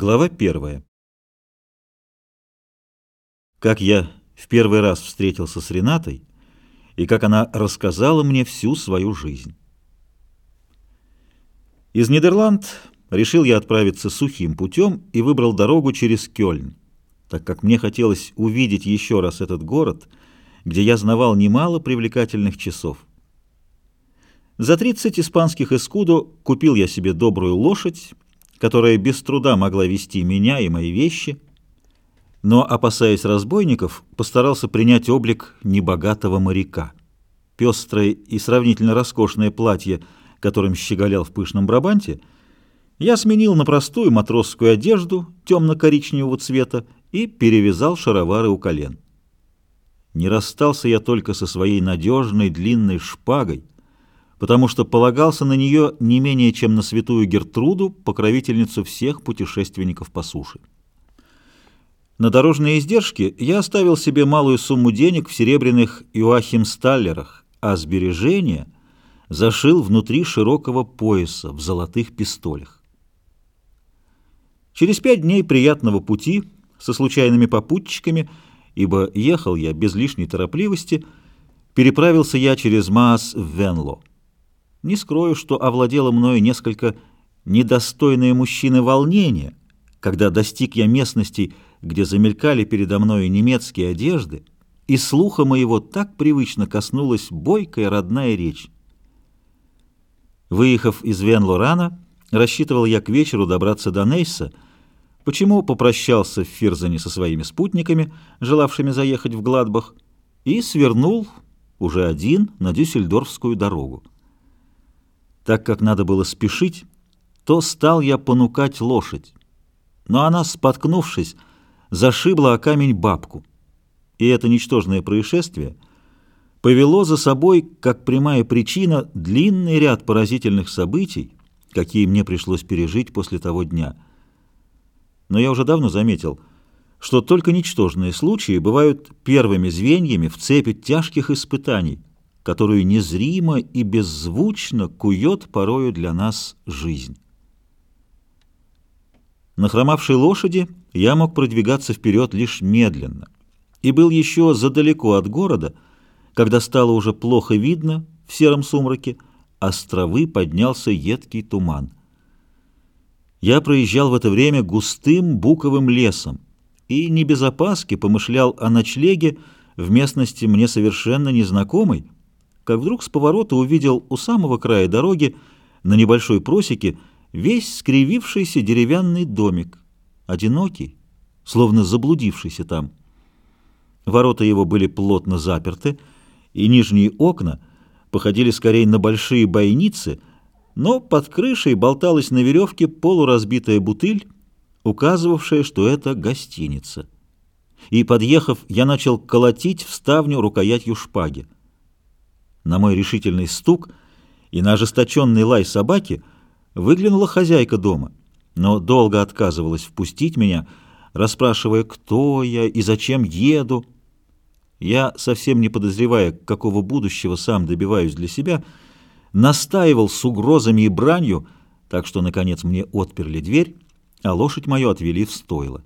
Глава первая. Как я в первый раз встретился с Ренатой, и как она рассказала мне всю свою жизнь. Из Нидерланд решил я отправиться сухим путем и выбрал дорогу через Кёльн, так как мне хотелось увидеть еще раз этот город, где я знавал немало привлекательных часов. За 30 испанских эскудо купил я себе добрую лошадь, которая без труда могла вести меня и мои вещи, но, опасаясь разбойников, постарался принять облик небогатого моряка. Пестрое и сравнительно роскошное платье, которым щеголял в пышном брабанте, я сменил на простую матросскую одежду темно-коричневого цвета и перевязал шаровары у колен. Не расстался я только со своей надежной длинной шпагой, потому что полагался на нее не менее чем на святую Гертруду, покровительницу всех путешественников по суше. На дорожные издержки я оставил себе малую сумму денег в серебряных Иоахимсталлерах, а сбережения зашил внутри широкого пояса в золотых пистолях. Через пять дней приятного пути со случайными попутчиками, ибо ехал я без лишней торопливости, переправился я через Маас в Венло. Не скрою, что овладело мною несколько недостойное мужчины волнение, когда достиг я местностей, где замелькали передо мною немецкие одежды, и слуха моего так привычно коснулась бойкая родная речь. Выехав из Вен-Лорана, рассчитывал я к вечеру добраться до Нейса, почему попрощался в Фирзане со своими спутниками, желавшими заехать в Гладбах, и свернул, уже один, на Дюссельдорфскую дорогу. Так как надо было спешить, то стал я понукать лошадь. Но она, споткнувшись, зашибла о камень бабку. И это ничтожное происшествие повело за собой, как прямая причина, длинный ряд поразительных событий, какие мне пришлось пережить после того дня. Но я уже давно заметил, что только ничтожные случаи бывают первыми звеньями в цепи тяжких испытаний, которую незримо и беззвучно кует порою для нас жизнь. На хромавшей лошади я мог продвигаться вперед лишь медленно, и был еще задалеко от города, когда стало уже плохо видно в сером сумраке, а с травы поднялся едкий туман. Я проезжал в это время густым буковым лесом и не без опаски помышлял о ночлеге в местности мне совершенно незнакомой, как вдруг с поворота увидел у самого края дороги на небольшой просеке весь скривившийся деревянный домик, одинокий, словно заблудившийся там. Ворота его были плотно заперты, и нижние окна походили скорее на большие бойницы, но под крышей болталась на веревке полуразбитая бутыль, указывавшая, что это гостиница. И, подъехав, я начал колотить в ставню рукоятью шпаги. На мой решительный стук и на ожесточенный лай собаки выглянула хозяйка дома, но долго отказывалась впустить меня, расспрашивая, кто я и зачем еду. Я, совсем не подозревая, какого будущего сам добиваюсь для себя, настаивал с угрозами и бранью, так что, наконец, мне отперли дверь, а лошадь мою отвели в стойло.